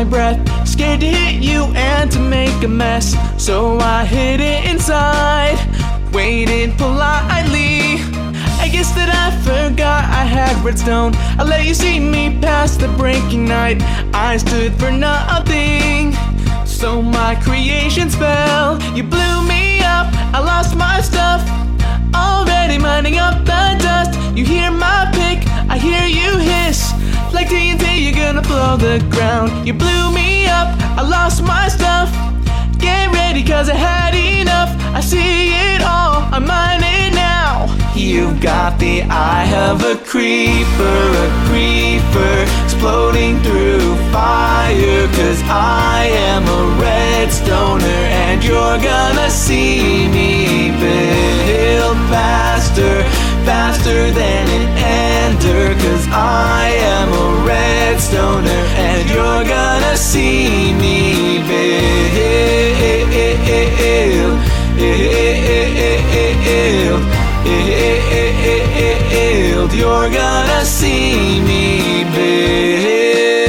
my breath, scared to hit you and to make a mess. So I hid it inside, waited politely. I guess that I forgot I had redstone. I let you see me past the breaking night. I stood for nothing. So my creations fell. You blew me up. I lost my stuff. Already mining up the dust. You hear my pick. I hear you hiss. Like you're gonna blow the ground. You blew me up. I lost my stuff. Get ready, cause I had enough. I see it all. I'm mining now. You've got the eye of a creeper, a creeper exploding through fire. Cause I am a redstoner, and you're gonna see me build faster, Build, you're gonna see me build.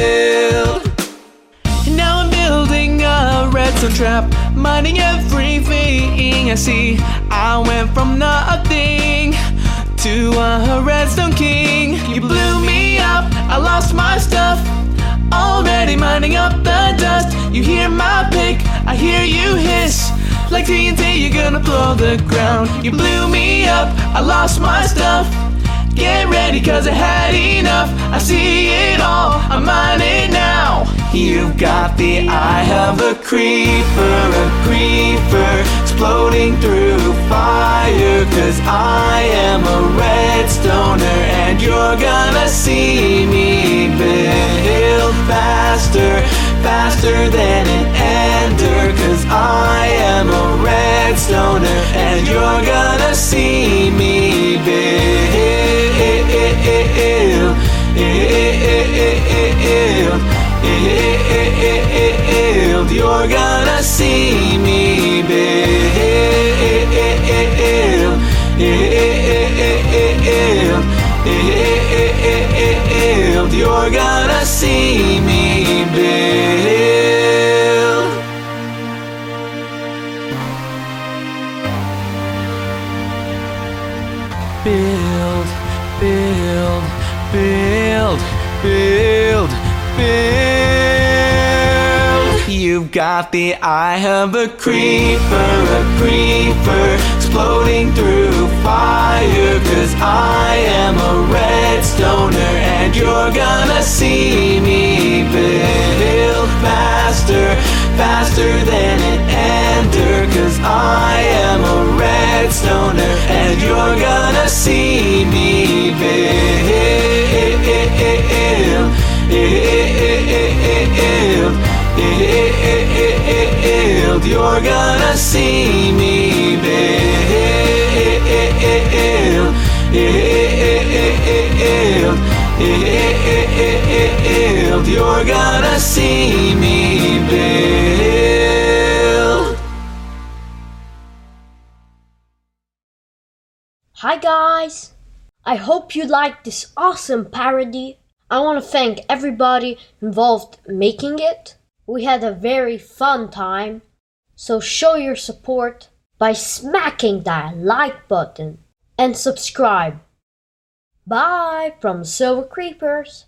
Now I'm building a redstone trap, mining everything I see. I went from nothing to a redstone king. You blew me up, I lost my stuff. Already mining up the dust. You hear my pick, I hear you hiss. Like TNT, you're gonna blow the ground. You blew me up, I lost my stuff. Get ready, cause I had enough. I see it all, I'm mining now. You've got the eye of a creeper, a creeper exploding through fire. Cause I am a redstoner, and you're gonna see me build faster, faster than an ender. Cause I am a redstoner, and you're gonna see me build. You're gonna see me build, build, build. You've got the eye of a creeper, a creeper exploding through fire. Cause I am a redstoner, and you're gonna see me build faster, faster than an ender. Cause I Build, you're gonna see me. Build, you're gonna see me build. Hi guys! I hope you liked this awesome parody. I want to thank everybody involved making it. We had a very fun time. So show your support by smacking that like button and subscribe. Bye from Silver Creepers.